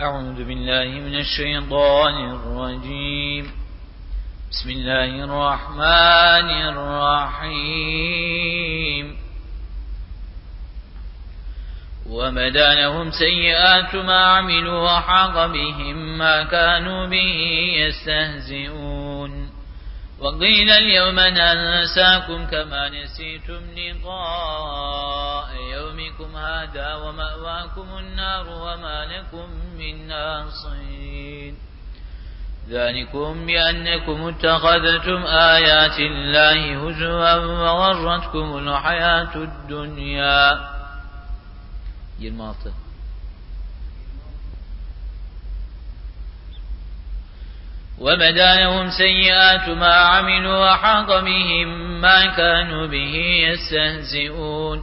أعوذ بالله من الشيطان الرجيم. بسم الله الرحمن الرحيم. وبدا لهم سيئات ما عملوا وحاق بهم ما كانوا به يستهزئون. وقيل اليوم ننساكم كما نسيتم لقاء يومكم هذا ومأواكم النار وما لكم من ناصرين ذلكم بأنكم اتخذتم آيات الله هزوا وغرتكم الحياة الدنيا. 26 وبدا لهم سيئات ما عملوا وحاق بهم ما كانوا به يستهزئون.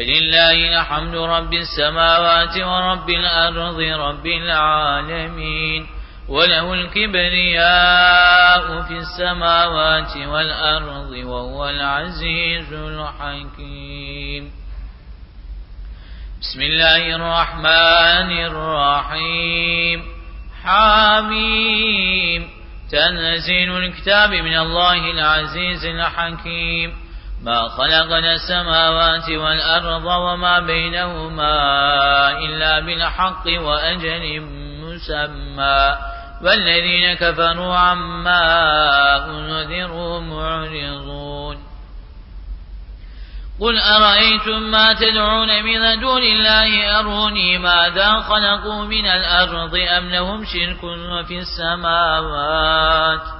فلله الحمد رب السماوات ورب الأرض رب العالمين وله الكبرياء في السماوات والأرض وهو العزيز الحكيم. بسم الله الرحمن الرحيم. حاميم تنزيل الكتاب من الله العزيز الحكيم. ما خلقنا السماوات والأرض وما بينهما إلا بالحق وأجل مسمى. والذين كفروا عما أنذروا معرضون. قل أرأيتم ما تدعون من دون الله؟ أروني ماذا خلقوا من الأرض أم لهم شرك في السماوات؟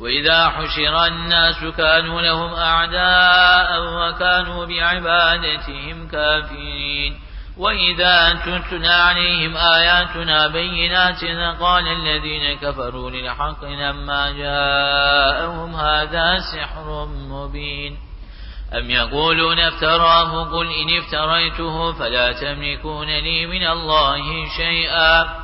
وإذا حشر الناس كانوا لهم أعداء وكانوا بعبادتهم كافرين. وإذا تتلى عليهم آياتنا بينات قال الذين كفروا للحق لما جاءهم هذا سحر مبين. أم يقولون افتراه قل إن افتريته فلا تملكون لي من الله شيئا.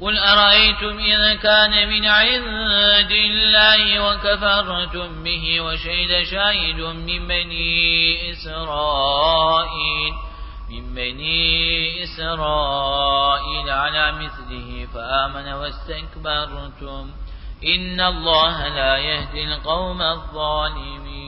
قل أرأيتم إذا كان من عند الله وكفرتم به وشهد شاهد من بني إسرائيل من بني إسرائيل على مثله فآمن واستكبرتم إن الله لا يهدي القوم الظالمين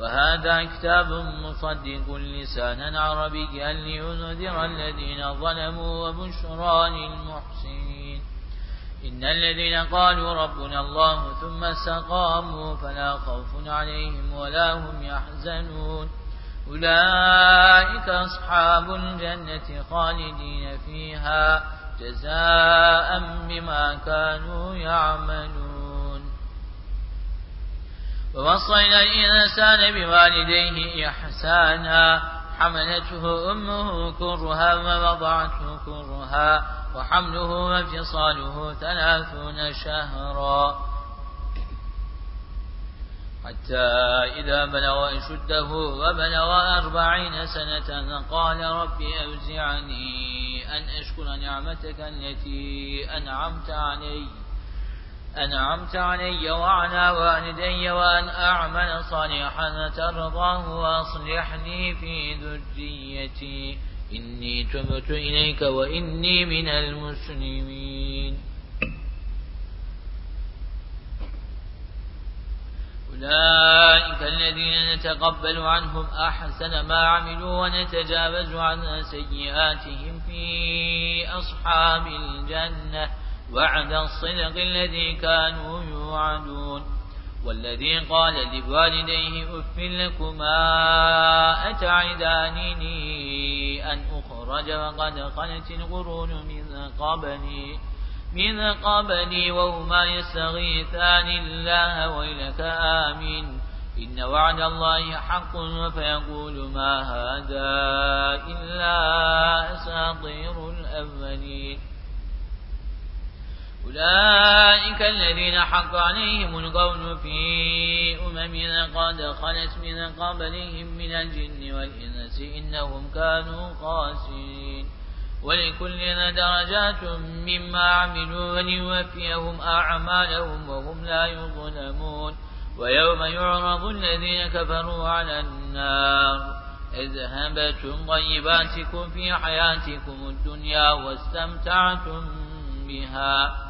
وهذا كتاب مصدق لسانا عربيا لينذر الذين ظلموا وبشرى للمحسنين. إن الذين قالوا ربنا الله ثم استقاموا فلا خوف عليهم ولا هم يحزنون. أولئك أصحاب الجنة خالدين فيها جزاء بما كانوا يعملون. ووصينا الإنسان بوالديه إحسانا. حملته أمه كرها ووضعته كرها وحمله وفصاله ثلاثون شهرا. حتى إذا بلغ أشده وبلغ أربعين سنة قال رب أوزعني أن أشكر نعمتك التي أنعمت علي. أنعمت علي وعلى والدي وأن أعمل صالحا ترضاه وأصلحني في ذريتي. إني تبت إليك وإني من المسلمين. أولئك الذين نتقبل عنهم أحسن ما عملوا ونتجاوز عن سيئاتهم في أصحاب الجنة. وعد الصدق الذي كانوا يوعدون والذي قال لوالديه أف لكما أتعدانني أن أخرج وقد خلت القرون من قبلي من قبلي وهما يستغيثان الله ويلك آمين. إن وعد الله حق فيقول ما هذا إلا أساطير الأولين. أولئك الذين حق عليهم القول في أمم قد خلت من قبلهم من الجن والإنس إنهم كانوا خاسرين. ولكل درجات مما عملوا وليوفيهم أعمالهم وهم لا يظلمون. ويوم يعرض الذين كفروا على النار. اذهبتم طيباتكم في حياتكم الدنيا واستمتعتم بها.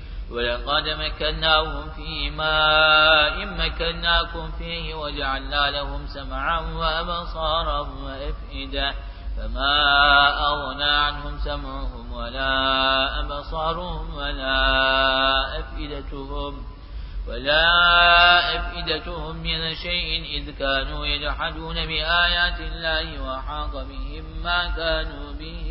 ولقد مكناهم في ماء مكناكم فيه وجعلنا لهم سمعا وأبصارا وأفئدة فما أغنى عنهم سمعهم ولا أبصارهم ولا أفئدتهم ولا أفئدتهم من شيء إذ كانوا يجحدون بآيات الله وحاق بهم ما كانوا به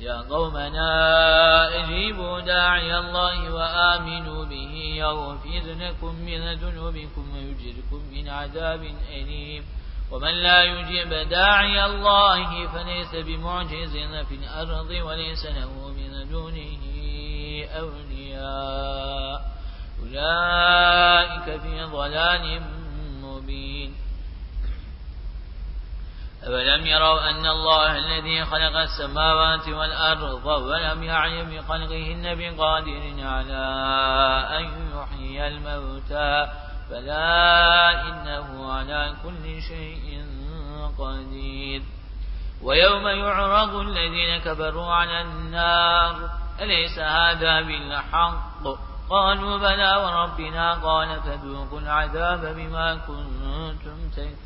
يا قومنا اجيبوا داعي الله وآمنوا به يغفر لكم من ذنوبكم ويجركم من عذاب أليم. ومن لا يجيب داعي الله فليس بمعجز في الأرض وليس له من دونه أولياء. أولئك في ضلال مبين. أولم يروا أن الله الذي خلق السماوات والأرض ولم يعي بخلقهن بقادر على أن يحيي الموتى فلا إنه على كل شيء قدير ويوم يعرض الذين كبروا على النار أليس هذا بالحق قالوا بلى وربنا قال فذوقوا العذاب بما كنتم تكفرون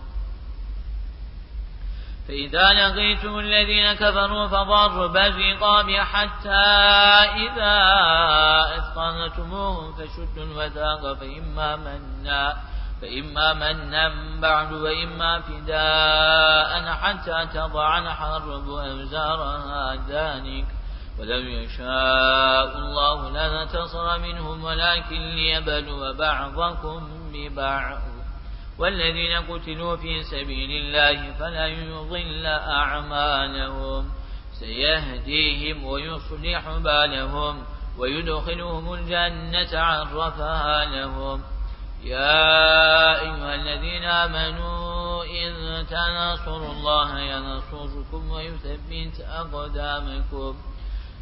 فإذا لقيتم الذين كفروا فضرب الرقاب حتى إذا أثقنتموهم فشدوا الوثاق فإما منا فإما منا بعد وإما فداء حتى تضع الحرب أوزارها ذلك ولو يشاء الله لنتصر منهم ولكن ليبلو بعضكم ببعض. والذين قتلوا في سبيل الله فلا يضل أعمالهم. سيهديهم ويصلح بالهم ويدخلهم الجنة عرفها لهم. يا أيها الذين آمنوا إن تنصروا الله ينصركم ويثبت أقدامكم.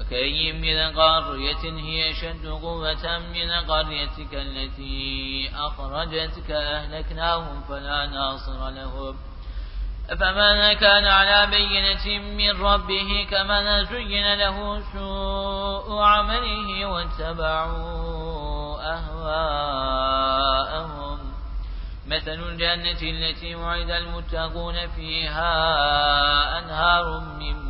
وكأي من قرية هي شد قوة من قريتك التي أخرجتك أهلكناهم فلا ناصر لهم. أفمن كان على بينة من ربه كمن زين له سوء عمله واتبعوا أهواءهم. مثل الجنة التي وعد المتقون فيها أنهار من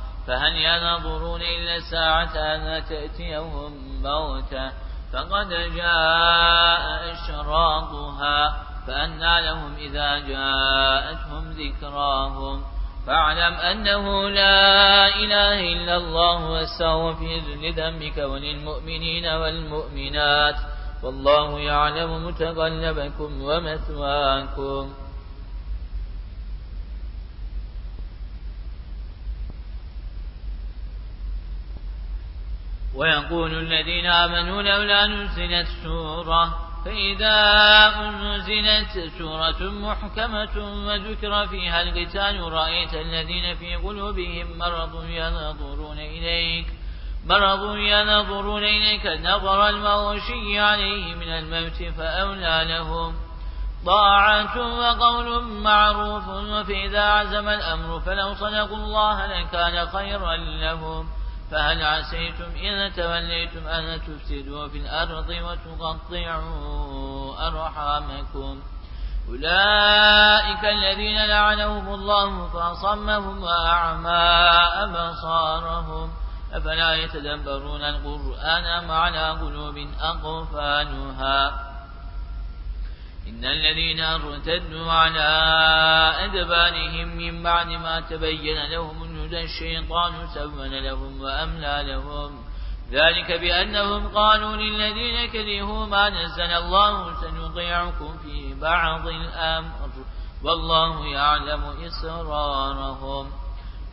فهل ينظرون إلا الساعة أن تأتيهم بغتة فقد جاء أشراطها فأنى لهم إذا جاءتهم ذكراهم. فاعلم أنه لا إله إلا الله واستغفر لذنبك وللمؤمنين والمؤمنات. والله يعلم متقلبكم ومثواكم. ويقول الذين آمنوا لولا نزلت سورة فإذا أنزلت سورة محكمة وذكر فيها القتال رأيت الذين في قلوبهم مرض ينظرون إليك مرض ينظرون إليك نظر المغشي عليه من الموت فأولى لهم طاعة وقول معروف وفإذا عزم الأمر فلو صدقوا الله لكان خيرا لهم فهل عسيتم إن توليتم أن تفسدوا في الأرض وتقطعوا أرحامكم؟ أولئك الذين لعنهم الله فأصمهم وأعمى أبصارهم. أفلا يتدبرون القرآن أم على قلوب أقفالها؟ إن الذين ارتدوا على أدبارهم من بعد ما تبين لهم الهدى الشيطان سون لهم وأملى لهم. ذلك بأنهم قالوا للذين كرهوا ما نزل الله سنطيعكم في بعض الأمر. والله يعلم إسرارهم.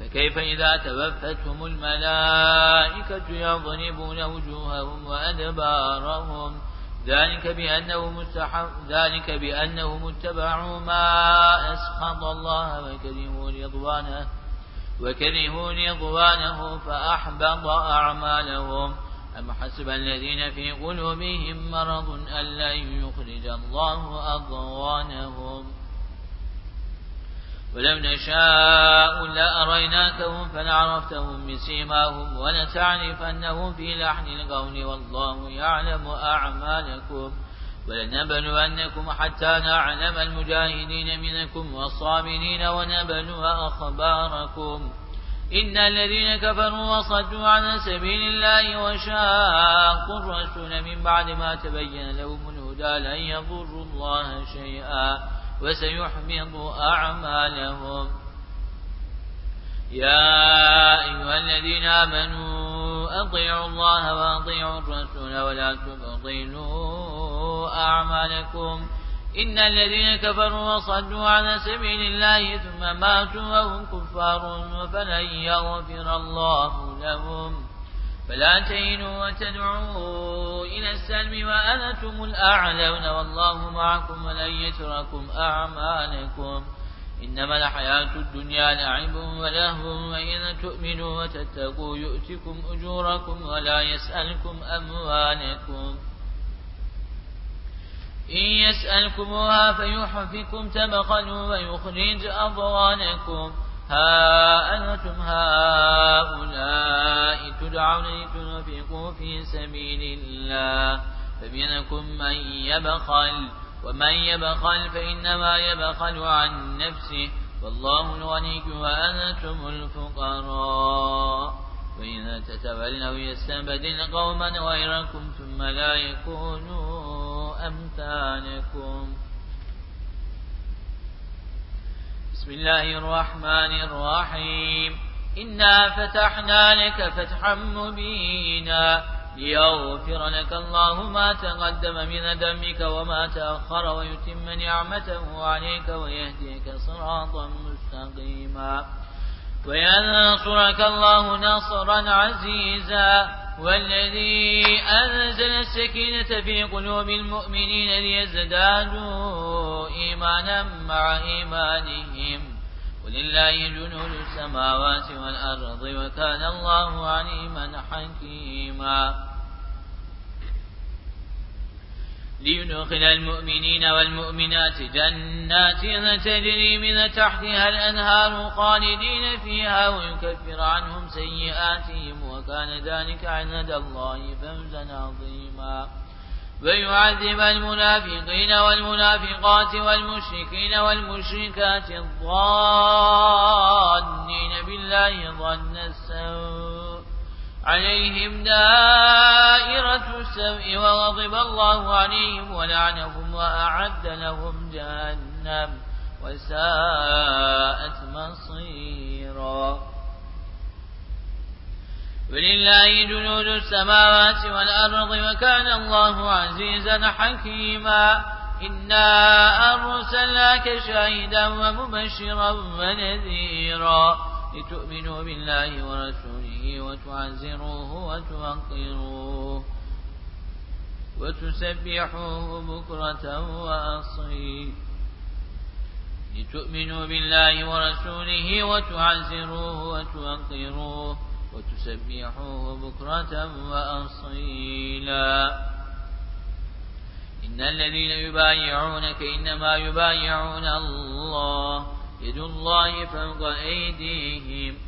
فكيف إذا توفتهم الملائكة يضربون وجوههم وأدبارهم؟ ذلك بأنه مستحب ذلك بأنهم اتبعوا ما أسخط الله وكرهوا رضوانه. وكرهوا رضوانه فأحبط أعمالهم. أم حسب الذين في قلوبهم مرض أن لن يخرج الله أضوانهم ولو نشاء لأريناكهم فلعرفتهم بسيماهم ولتعرفنهم في لحن القول والله يعلم أعمالكم. ولنبلونكم حتى نعلم المجاهدين منكم والصابرين ونبلو أخباركم. إن الذين كفروا وصدوا عن سبيل الله وشاقوا الرسول من بعد ما تبين لهم الهدى لن يضروا الله شيئا وسيحبط أعمالهم. يا أيها الذين آمنوا أطيعوا الله وأطيعوا الرسول ولا تبطلوا أعمالكم. إن الذين كفروا وصدوا عن سبيل الله ثم ماتوا وهم كفار فلن يغفر الله لهم. فلا تهنوا وتدعوا إلى السلم وأنتم الأعلون والله معكم ولن يتركم أعمالكم. إنما الحياة الدنيا لعب ولهو وإن تؤمنوا وتتقوا يؤتكم أجوركم ولا يسألكم أموالكم. إن يسألكموها فيحفكم تبخلوا ويخرج أضوانكم ها أنتم هؤلاء تدعون لتنفقوا في سبيل الله. فمنكم من يبخل ومن يبخل فإنما يبخل عن نفسه. والله الغني وأنتم الفقراء. وإذا تتولوا يستبدل قوما غيركم ثم لا يكونوا أمثالكم. بسم الله الرحمن الرحيم. إنا فتحنا لك فتحا مبينا ليغفر لك الله ما تقدم من ذنبك وما تأخر ويتم نعمته عليك ويهديك صراطا مستقيما. وينصرك الله نصرا عزيزا. والذي أنزل السكينة في قلوب المؤمنين ليزدادوا إيمانا مع إيمانهم. ولله جنود السماوات والأرض وكان الله عليما حكيما. ليدخل المؤمنين والمؤمنات جنات تجري من تحتها الأنهار خالدين فيها ويكفر عنهم سيئاتهم وكان ذلك عند الله فوزا عظيما. ويعذب المنافقين والمنافقات والمشركين والمشركات الظانين بالله ظن السوء. عليهم دائرة السوء وغضب الله عليهم ولعنهم وأعد لهم جهنم وساءت مصيرا. ولله جنود السماوات والأرض وكان الله عزيزا حكيما. إنا أرسلناك شاهدا ومبشرا ونذيرا. لتؤمنوا بالله ورسوله وتعزروه وتوقروه وتسبحوه بكرة وأصيل. لتؤمنوا بالله ورسوله وتعزروه وتوقروه وتسبحوه بكرة وأصيلا. إن الذين يبايعونك إنما يبايعون الله يد الله فوق أيديهم.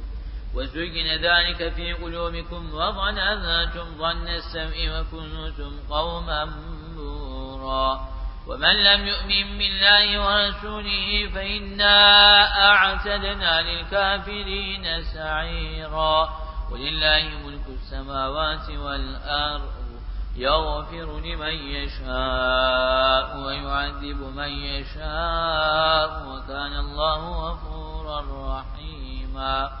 وزين ذلك في قلوبكم وظننتم ظن السمع وكنتم قوما بورا ومن لم يؤمن بالله ورسوله فإنا أعتدنا للكافرين سعيرا. ولله ملك السماوات والأرض. يغفر لمن يشاء ويعذب من يشاء. وكان الله غفورا رحيما.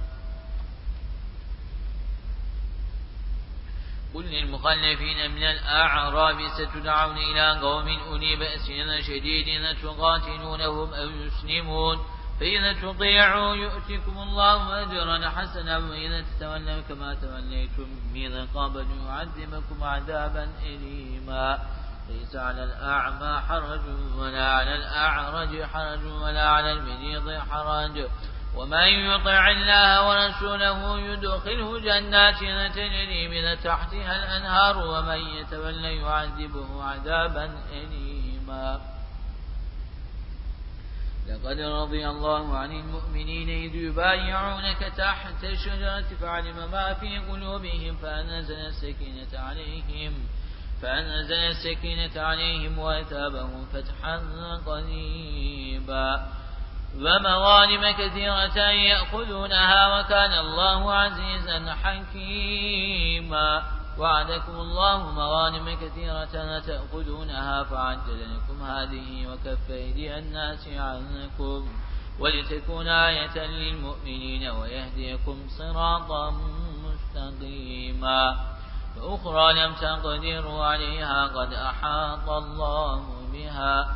قل للمخلفين من الأعراب ستدعون إلى قوم أولي بأس شديد تقاتلونهم أو يسلمون؟ فإذا تطيعوا يؤتكم الله أجرا حسنا وإذا تتولوا كما توليتم من قبل يعذبكم عذابا أليما. ليس على الأعمى حرج ولا على الأعرج حرج ولا على المريض حرج. ومن يطع الله ورسوله يدخله جنات تجري من تحتها الأنهار ومن يتولى يعذبه عذابا أليما. لقد رضي الله عن المؤمنين إذ يبايعونك تحت الشجرة فعلم ما في قلوبهم فأنزل السكينة عليهم فأنزل السكينة عليهم وأثابهم فتحا قريبا. ومغانم كثيرة يأخذونها وكان الله عزيزا حكيما. وعدكم الله مغانم كثيرة تأخذونها فعجل لكم هذه وكف أيدي الناس عنكم ولتكون آية للمؤمنين ويهديكم صراطا مستقيما. فأخرى لم تقدروا عليها قد أحاط الله بها.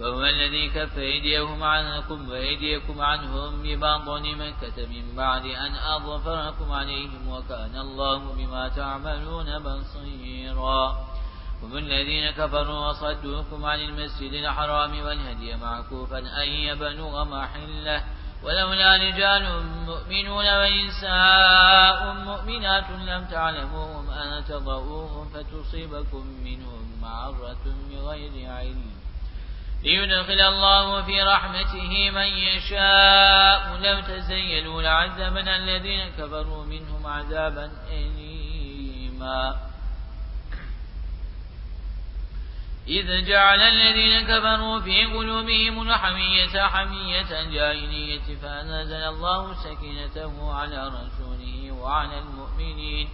وهو الذي كف أيديهم عنكم وأيديكم عنهم بباطن مكة من بعد أن أظفركم عليهم وكان الله بما تعملون بصيرا. هم الذين كفروا وصدوكم عن المسجد الحرام والهدي معكوفا أن يبلغ محله. ولولا رجال مؤمنون ونساء مؤمنات لم تعلموهم أن تضعوهم فتصيبكم منهم معرة بغير علم. ليدخل الله في رحمته من يشاء. لو تزينوا لعذبنا الذين كفروا منهم عذابا أليما. إذ جعل الذين كفروا في قلوبهم الحمية حمية جاهلية فأنزل الله سكينته على رسوله وعلى المؤمنين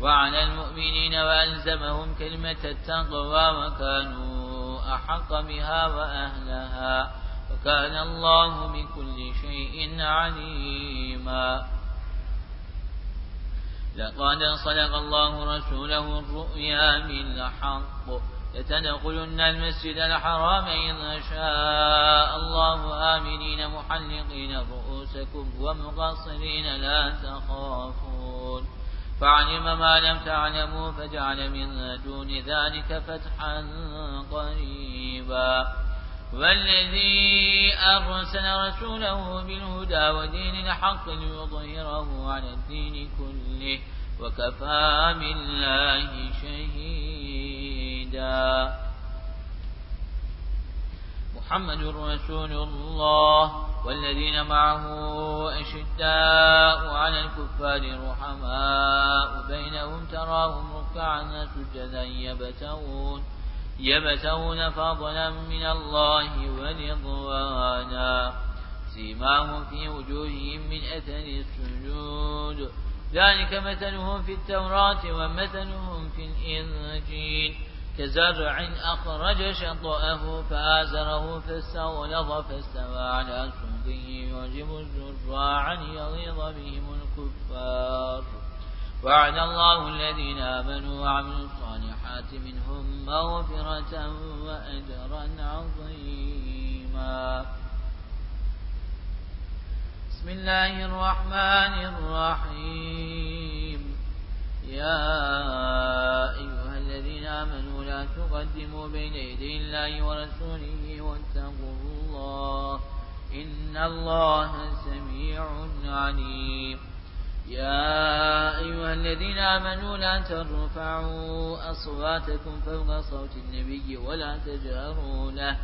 وعلى المؤمنين وألزمهم كلمة التقوى وكانوا أحق بها وأهلها وكان الله بكل شيء عليما. لقد صدق الله رسوله الرؤيا بالحق. لتدخلن المسجد الحرام إن شاء الله آمنين محلقين رؤوسكم ومقصرين لا تخافون. فعلم ما لم تعلموا فجعل من دون ذلك فتحا قريبا. والذي أرسل رسوله بالهدى ودين الحق ليظهره على الدين كله وكفى بالله شهيدا. محمد رسول الله والذين معه أشداء على الكفار رحماء. بينهم تراهم ركعا سجدا يبتغون يبتغون فضلا من الله ورضوانا. سيماهم في وجوههم من أثر السجود. ذلك مثلهم في التوراة ومثلهم في الإنجيل. كزرع أخرج شطأه فآزره فاستغلظ فاستوى على سوقه يعجب الزراع يغيظ بهم الكفار. وعد الله الذين آمنوا وعملوا الصالحات منهم مغفرة وأجرا عظيما. بسم الله الرحمن الرحيم. يا أيها الذين آمنوا تقدموا بين يدي الله ورسوله واتقوا الله إن الله سميع عليم. يا أيها الذين آمنوا لا ترفعوا أصواتكم فوق صوت النبي ولا تجهروا له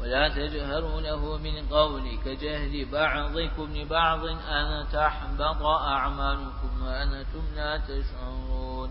ولا تجهروا له من قول كجهل بعضكم لبعض أن تحبط أعمالكم وأنتم لا تشعرون.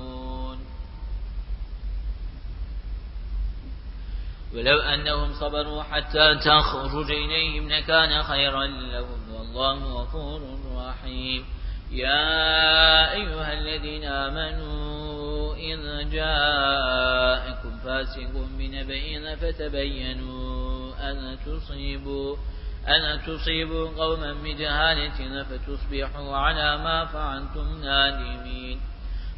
ولو أنهم صبروا حتى تخرج إليهم لكان خيرا لهم والله غفور رحيم. يا أيها الذين آمنوا إذ جاءكم فاسق بنبئ فتبينوا أن تصيبوا أن تصيبوا قوما بجهالة فتصبحوا على ما فعلتم نادمين.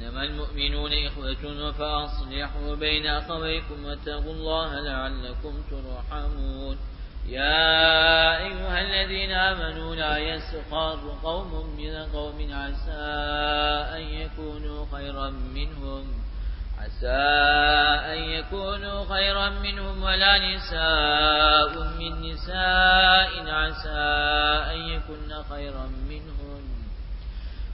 إنما المؤمنون إخوة فأصلحوا بين أخويكم واتقوا الله لعلكم ترحمون. يا أيها الذين آمنوا لا يسخر قوم من قوم عسى أن يكونوا خيرا منهم. عسى أن يكونوا خيرا منهم ولا نساء من نساء عسى أن يكون خيرا منهم.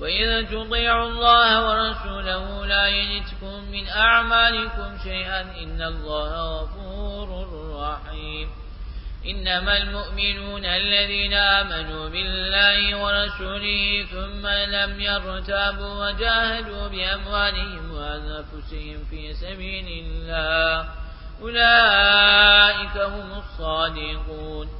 وإذا تطيعوا الله ورسوله لا يجدكم من أعمالكم شيئا إن الله غفور رحيم إنما المؤمنون الذين آمنوا بالله ورسوله ثم لم يرتابوا وجاهدوا بأموالهم وأنفسهم في سبيل الله أولئك هم الصادقون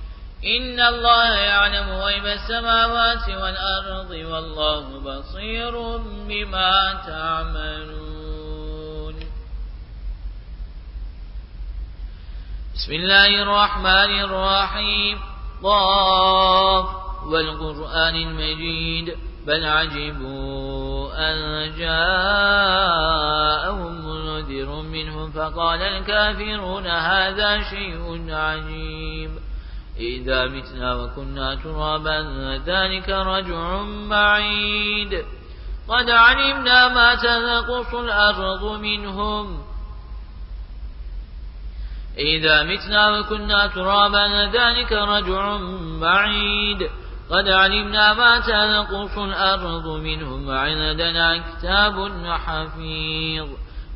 إن الله يعلم غيب السماوات والأرض والله بصير بما تعملون بسم الله الرحمن الرحيم ضاف والقرآن المجيد بل عجبوا أن جاءهم منذر منهم فقال الكافرون هذا شيء عجيب إذا متنا وكنا ترابا ذلك رجع بعيد. قد علمنا ما تنقص الأرض منهم. إذا متنا وكنا ترابا ذلك رجع بعيد. قد علمنا ما تنقص الأرض منهم. وعندنا كتاب حفيظ.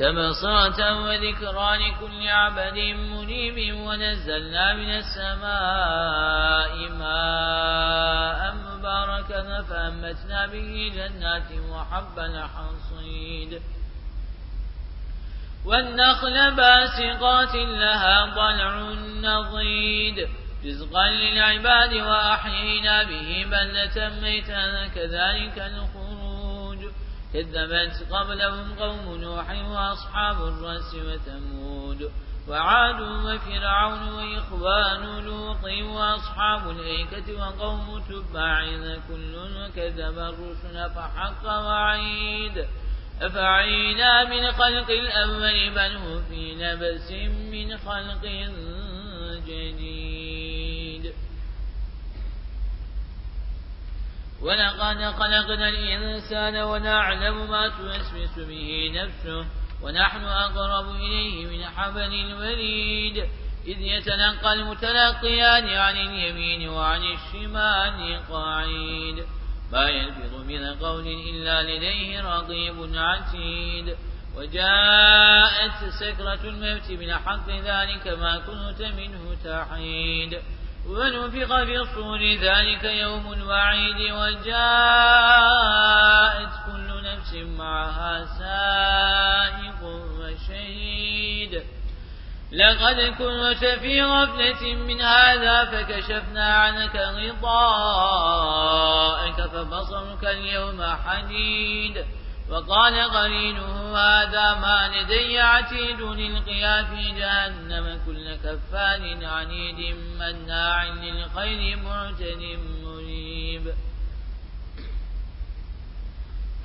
تبصرة وذكرى لكل عبد منيب ونزلنا من السماء ماء مباركا فأنبتنا به جنات وحبا حصيد والنخل باسقات لها طلع نضيد. رزقا للعباد وأحيينا به بلة ميتا. كذلك الخروج كذبت قبلهم قوم نوح وأصحاب الرس وثمود وعاد وفرعون وإخوان لوط وأصحاب الأيكة وقوم تبع كل كذب الرسل فحق وعيد أفعينا من خلق الأول بل هو في نبس من خلق جديد ولقد خلقنا الإنسان ونعلم ما توسوس به نفسه ونحن أقرب إليه من حبل الوريد. إذ يتلقى المتلقيان عن اليمين وعن الشمال قعيد ما يلفظ من قول إلا لديه رقيب عتيد. وجاءت سكرة الموت من حق ذلك ما كنت منه تحيد ونفق في الصور ذلك يوم الوعيد وجاءت كل نفس معها سائق وشهيد. لقد كنت في غفلة من هذا فكشفنا عنك غطاءك فبصرك اليوم حديد. وقال قرينه هذا ما لدي عتيد للقيا في جهنم كل كفان عنيد مناع للخير معتد مريب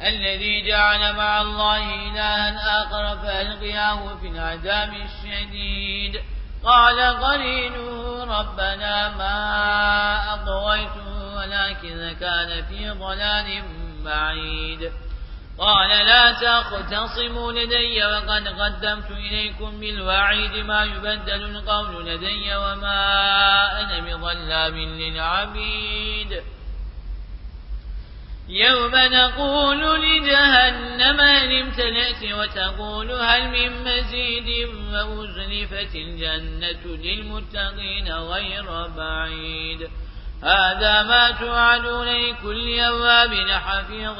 الذي جعل مع الله إلها آخر فألقياه في العذاب الشديد. قال قرينه ربنا ما أطويته ولكن كان في ضلال بعيد. قال لا تختصموا لدي وقد قدمت إليكم بالوعيد ما يبدل القول لدي وما أنا بظلام للعبيد. يوم نقول لجهنم هل امتلأت وتقول هل من مزيد وأزلفت الجنة للمتقين غير بعيد. هذا ما توعدون لكل يواب حفيظ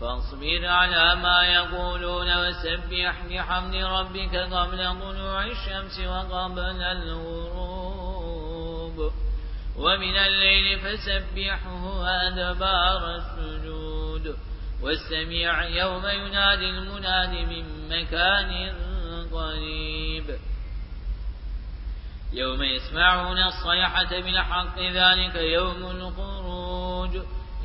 فاصبر على ما يقولون وسبح بحمد ربك قبل طلوع الشمس وقبل الغروب. ومن الليل فسبحه وأدبار السجود. والسميع يوم ينادي المناد من مكان قريب. يوم يسمعون الصيحة بالحق ذلك يوم الخروج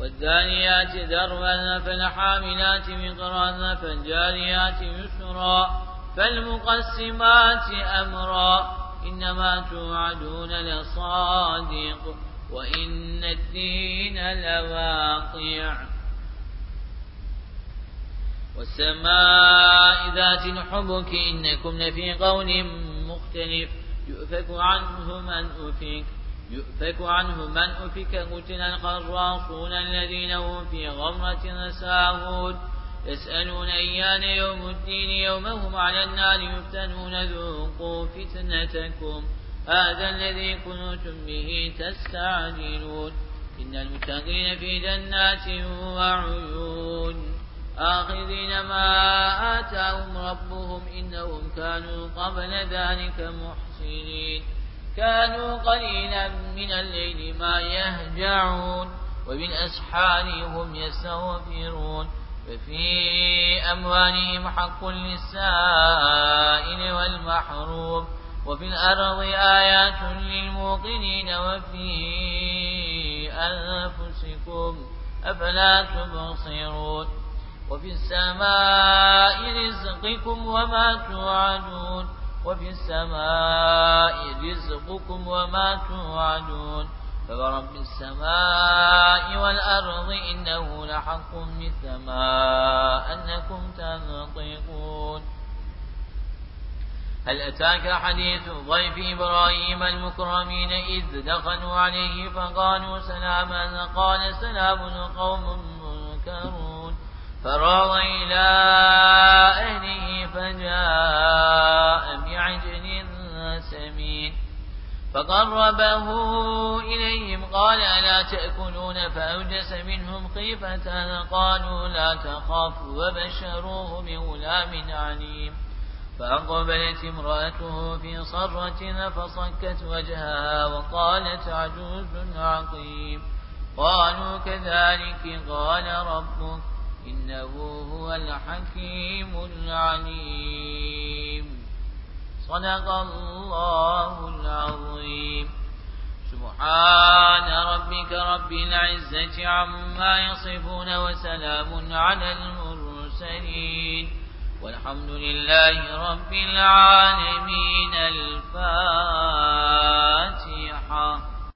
والدانيات ذروا فالحاملات مقرا فالجاريات يسرا فالمقسمات أمرا إنما توعدون لصادق وإن الدين لواقع. والسماء ذات الحبك إنكم لفي قول مختلف يؤفك عنه من أفك. يؤفك عنه من أفك قتل الخراصون الذين هم في غمرة ساهون. يسألون أيان يوم الدين يومهم على النار يفتنون ذوقوا فتنتكم. هذا الذي كنتم به تستعجلون. إن المتقين في جنات وعيون. آخذين ما آتاهم ربهم إنهم كانوا قبل ذلك محسنين. كانوا قليلا من الليل ما يهجعون وبالأسحار هم يستغفرون. ففي أموالهم حق للسائل والمحروم وفي الأرض آيات للموقنين وفي أنفسكم أفلا تبصرون. وفي السماء رزقكم وما توعدون. وفي السماء رزقكم وما توعدون فورب السماء والأرض إنه لحق مثل أنكم تنطقون. هل أتاك حديث ضيف إبراهيم المكرمين إذ دخلوا عليه فقالوا سلاما؟ قال سلام قوم منكرون. فراغ إلى أهله فجاء بعجل سمين فقربه إليهم قال ألا تأكلون فأوجس منهم خيفة قالوا لا تخاف وبشروه بغلام عليم فأقبلت امرأته في صرة فصكت وجهها وقالت عجوز عقيم قالوا كذلك قال ربك إنه هو الحكيم العليم. صدق الله العظيم. سبحان ربك رب العزة عما يصفون وسلام على المرسلين. والحمد لله رب العالمين. الفاتحة.